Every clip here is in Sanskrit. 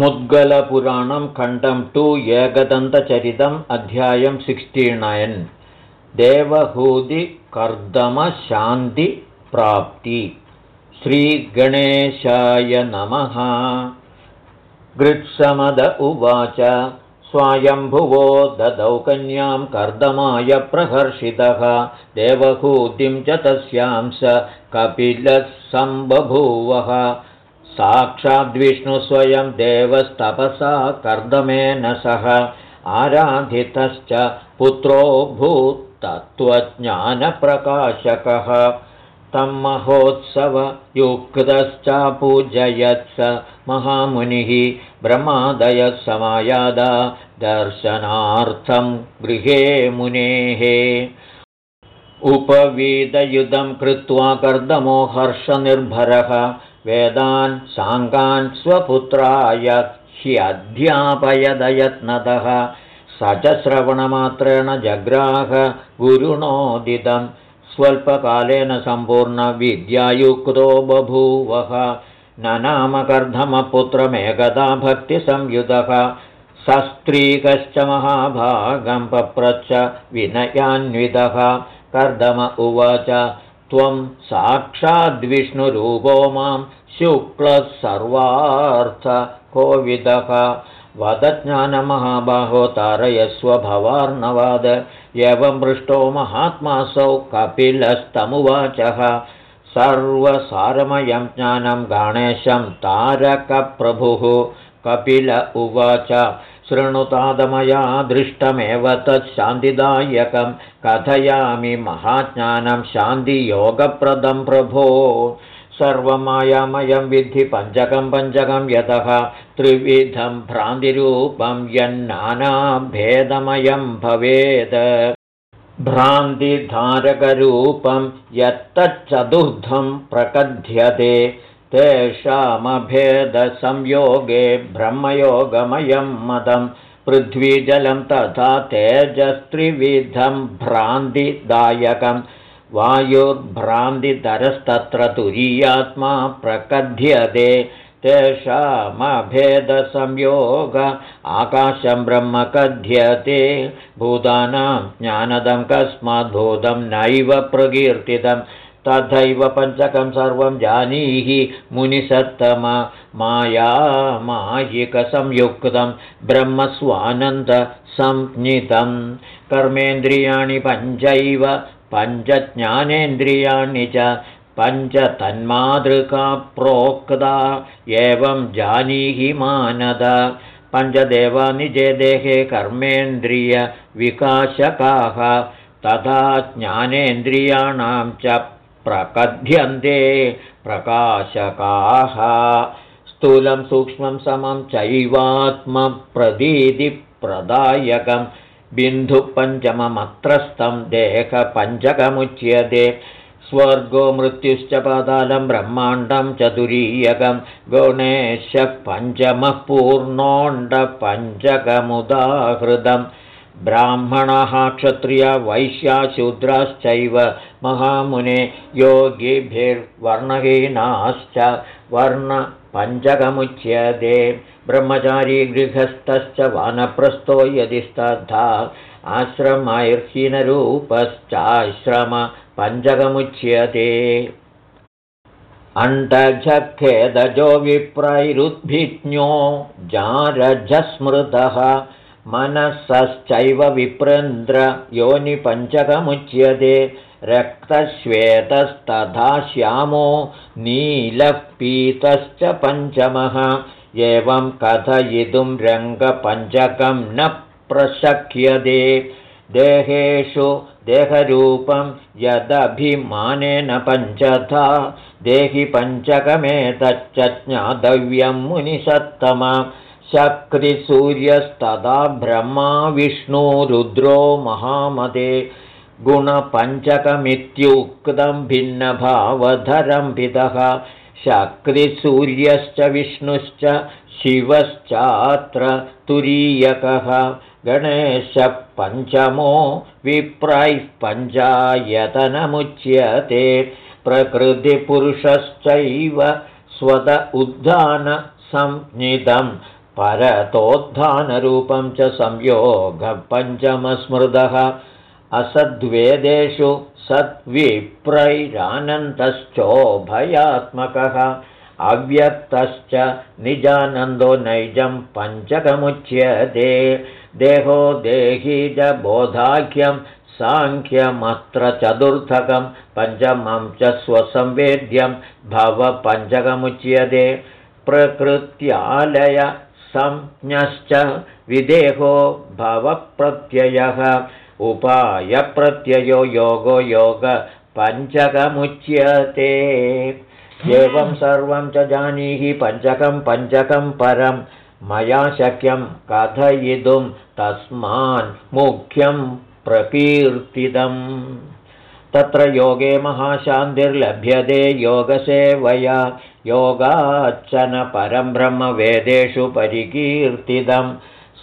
मुद्गलपुराणं खण्डं टु एकदन्तचरितम् अध्यायं सिक्स्टि नैन् देवहूदिकर्दमशान्तिप्राप्ति श्रीगणेशाय नमः। गृत्समद उवाच। स्वायम्भुवो ददौ कन्यां कर्दमाय प्रहर्षितः। देवहूतिं च तस्यां स कपिलः सम्बभूवः साक्षाद्विष्णुस्वयं देवस्तपसा कर्दमेन सह आराधितश्च पुत्रो भूत्तत्त्वज्ञानप्रकाशकः तं महोत्सवयुक्तश्च पूजयत्स महामुनिः ब्रह्मादयः समायादा दर्शनार्थं गृहे मुनेः। उपवीदयुधं कृत्वा कर्दमो हर्षनिर्भरः वेदान् साङ्गान् स्वपुत्राय ह्यध्यापयदयत्नतः स च श्रवणमात्रेण जग्राह गुरुणोदितं। स्वल्पकालेन सम्पूर्णविद्यायुक्तो बभूवः। न नामकर्धमपुत्रमेकदा भक्तिसंयुतः सस्त्रीकश्च महाभागं पप्रच्छ विनयान्वितः कर्दम उवाच त्वं साक्षाद्विष्णुरूपो मां शुक्लः सर्वार्थकोविदः वदज्ञानमहाबाहो तारयस्व भवार्णवाद। एवं पृष्टो महात्मासौ कपिलस्तमुवाचः। सर्वसारमयं ज्ञानं गणेशं तारकप्रभुः। कपिल उवाच शृणुतादमया दृष्टमेव तत्शान्तिदायकं कथयामि महाज्ञानं शान्तियोगप्रदं प्रभो सर्वमायामयं विद्धि पञ्चकं पञ्चकं यतः त्रिविधं भ्रान्तिरूपं यन्नानाभेदमयं भवेत्। भ्रान्तिधारकरूपं यत्तच्चतुर्धं प्रकथ्यते। तेषामभेदसंयोगे ब्रह्मयोगमयं मदं पृथ्वीजलं तथा तेजस्त्रिविधं भ्रान्तिदायकं वायुर्भ्रान्तिधरस्तत्र तुरीयात्मा प्रकथ्यते तेषामभेदसंयोग। आकाशं ब्रह्म कथ्यते भूतानां ज्ञानदं कस्माद्भूतं नैव प्रकीर्तितं तथैव पञ्चकं सर्वं जानीहि मुनिसत्तम मायामायिकसंयुक्तं ब्रह्मस्वानन्दसंज्ञितं कर्मेन्द्रियाणि पञ्चैव पञ्चज्ञानेन्द्रियाणि च पञ्चतन्मातृका प्रोक्ता एवं जानीहि मानद। पञ्चदेवानि जे देहे कर्मेन्द्रियविकाशकाः तथा ज्ञानेन्द्रियाणां च प्रकथ्यन्ते प्रकाशकाः। स्थूलं सूक्ष्मं समं चैवात्मप्रतीतिप्रदायकं बिन्धुपञ्चममत्रस्थं देहपञ्चकमुच्यते। स्वर्गो मृत्युश्च पादालं ब्रह्माण्डं चतुरीयकं गणेशः पञ्चमः पूर्णोण्डपञ्चकमुदाहृदम् ब्राह्मणः क्षत्रियवैश्याशूद्राश्चैव महामुने। योगिभिर्वर्णहीनाश्च वर्णपञ्चकमुच्यते ब्रह्मचारी गृहस्थश्च वानप्रस्थो यदि स्तथा आश्रमैर्हीनरूपश्चाश्रमपञ्चकमुच्यते अण्डझखेदजो विप्रैरुद्भिज्ञो जारजस्मृतः मनसश्चैव विप्रेन्द्र योनिपञ्चकमुच्यते रक्तश्वेतस्तथा श्यामो नीलः पीतश्च पञ्चमः। एवं कथयितुं रङ्गपञ्चकं न प्रशक्यते। देहेषु देहरूपं यदभिमानेन पञ्चथा देहि पञ्चकमेतच्च ज्ञातव्यं मुनिसत्तम। शक्तिसूर्यस्तदा ब्रह्मा विष्णुरुद्रो महामदे गुणपञ्चकमित्युक्तं भिन्नभावधरं विदः शक्तिसूर्यश्च विष्णुश्च शिवश्चात्र तुरीयकः गणेशपञ्चमो विप्रैः पञ्चायतनमुच्यते प्रकृतिपुरुषश्चैव स्वद उद्धानसंज्ञितं परतोत्थानरूपं च संयोगपञ्चमस्मृतः असद्वेदेषु सद्विप्रैरानन्दश्चोभयात्मकः अव्यक्तश्च निजानन्दो नैजं पञ्चकमुच्यते। देहो देही च बोधाख्यं साङ्ख्यमत्र चतुर्थकं पञ्चमं च स्वसंवेद्यं भवपञ्चकमुच्यते प्रकृत्यालय संज्ञश्च विदेहो भवप्रत्ययः उपायप्रत्ययो योगो योगपञ्चकमुच्यते एवं सर्वं च जानीहि पञ्चकं पञ्चकं परं। मया शक्यं कथयितुं तस्मान् मुख्यं प्रकीर्तितम्। तत्र योगे महाशान्तिर्लभ्यते योगसेवया। योगाच्चन परं ब्रह्मवेदेषु परिकीर्तितं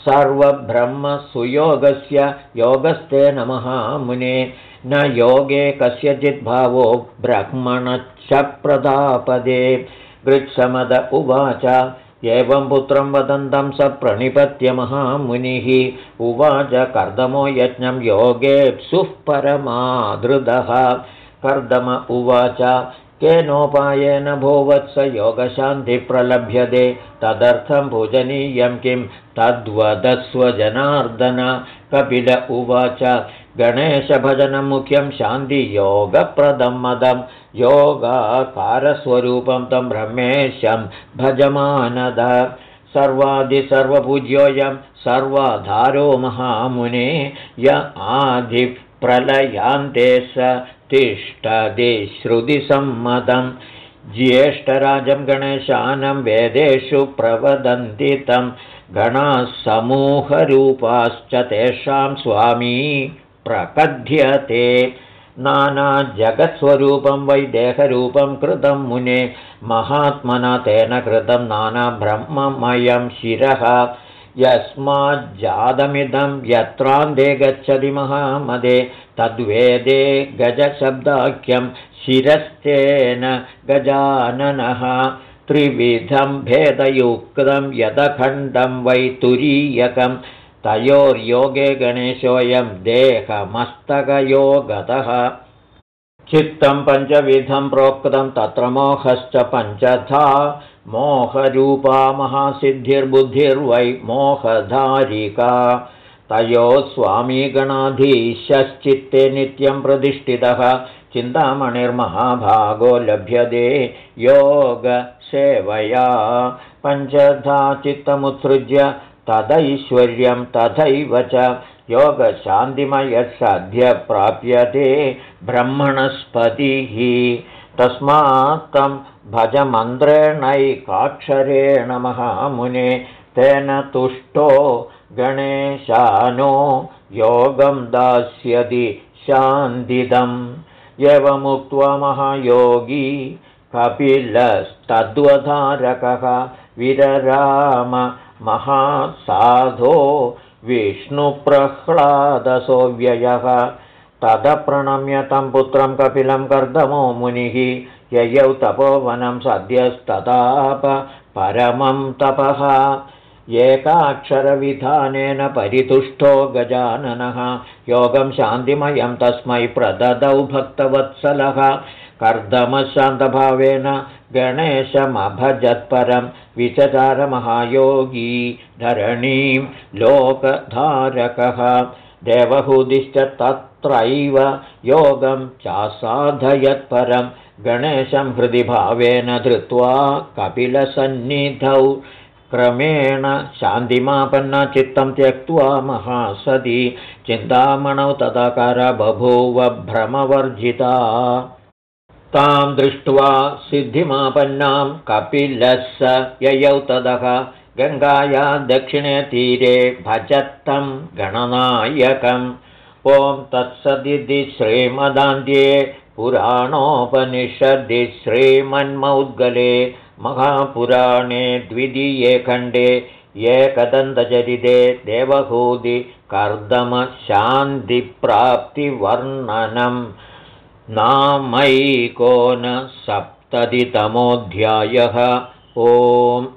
सर्वब्रह्मसुयोगस्य योगस्ते नमः मुने। न योगे कस्यचिद्भावो ब्रह्मणश्च प्रदापदे गृत्समद उवाच। एवं पुत्रं वदन्तं स प्रणिपत्य महामुनिः उवाच कर्दमो यज्ञं योगेप्सुः परमादृदः। कर्दम उवाच केनोपायेन भोवत्स योगशान्तिप्रलभ्यते तदर्थं पूजनीयं किं? तद्वदस्वजनार्दन। कपिल उवाच गणेशभजनं मुख्यं शान्तियोगप्रदं मदं। योगाकारस्वरूपं तं ब्रह्मेशं भजमानद। सर्वादिसर्वपूज्योऽयं सर्वाधारो महामुने। य आदिप्रलयान्ते स तिष्ठति श्रुतिसम्मतं ज्येष्ठराजं गणेशानं वेदेषु प्रवदन्ति तं। गणाः समूहरूपाश्च तेषां स्वामी प्रकथ्यते। नानाजगत्स्वरूपं वै देहरूपं कृतं मुने। महात्मना तेन कृतं नानाब्रह्ममयं शिरः यस्माज्जातमिदं यत्रान्ते गच्छति महामदे तद्वेदे गजशब्दाख्यं शिरस्तेन गजाननः। त्रिविधं भेदयुक्तं यदखण्डं वै तुरीयकं तयोर्योगे गणेशोऽयं देहमस्तकयोगतः। चित्तं पञ्चविधं प्रोक्तं तत्र मोहश्च पञ्चथा मोहरूपा महासिद्धिर्बुद्धिर्वै मोहधारिका। तयोः स्वामी गणाधीशश्चित्ते नित्यं प्रतिष्ठितः। चिन्तामणिर्महाभागो लभ्यते योगसेवया। पञ्चधा चित्तमुत्सृज्य तदैश्वर्यं तथैव च योगशान्तिमयः प्राप्यते ब्रह्मणस्पतिः तस्मात् तं भजमन्त्रेणैकाक्षरेण महामुने तेन तुष्टो गणेशानो योगं दास्यति शान्तिदम्। एवमुक्त्वा महायोगी कपिलस्तद्वधारकः विरराम महासाधो विष्णुप्रह्लादसोऽव्ययः तदप्रणम्य तं पुत्रं कपिलं कर्दमो मुनिः ययौ तपोवनं सद्यस्तताप परमं तपः। एकाक्षरविधानेन परितुष्टो गजाननः। योगं शान्तिमयं तस्मै प्रददौ भक्तवत्सलः। कर्दमशान्तभावेन गणेशमभजत्परं विचचारमहायोगी धरणीं लोकधारकः। देवहूदिश्च तत्रैव योगं चासाधयत्परं गणेशं हृदि भावेन धृत्वा कपिलसन्निधौ क्रमेण शान्तिमापन्ना चित्तं त्यक्त्वा चिन्तामणौ तदाकार बभूव भ्रमवर्जिता। तां दृष्ट्वा सिद्धिमापन्नां कपिलः ययौ तदः गङ्गाया दक्षिणे तीरे भजत्तं गणनायकम् ॐ तत्सदिति श्रीमदान्ध्ये पुराणोपनिषदि श्रीमन्मौद्गले महापुराणे द्वितीये खण्डे एकदन्तचरिते देवहूदि कर्दमशान्तिप्राप्तिवर्णनं नामैकोनसप्ततितमोऽध्यायः। ओम्